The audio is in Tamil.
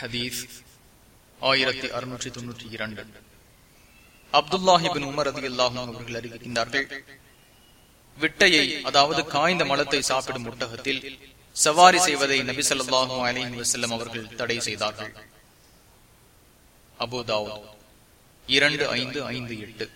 ஹதீஸ் ஆயிரத்தி அறுநூற்றி தொன்னூற்றி இரண்டு. அப்துல்லாஹிபின் உமர் அதி அல்லாஹும் அவர்கள் அறிவிக்கின்றார்கள் விட்டையை அதாவது காய்ந்த மலத்தை சாப்பிடும் ஒட்டகத்தில் சவாரி செய்வதை நபி சொல்லாஹும் அலிஹி வசல்லம் அவர்கள் தடை செய்தார்கள். அபுதாவோ இரண்டு ஐந்து ஐந்து எட்டு.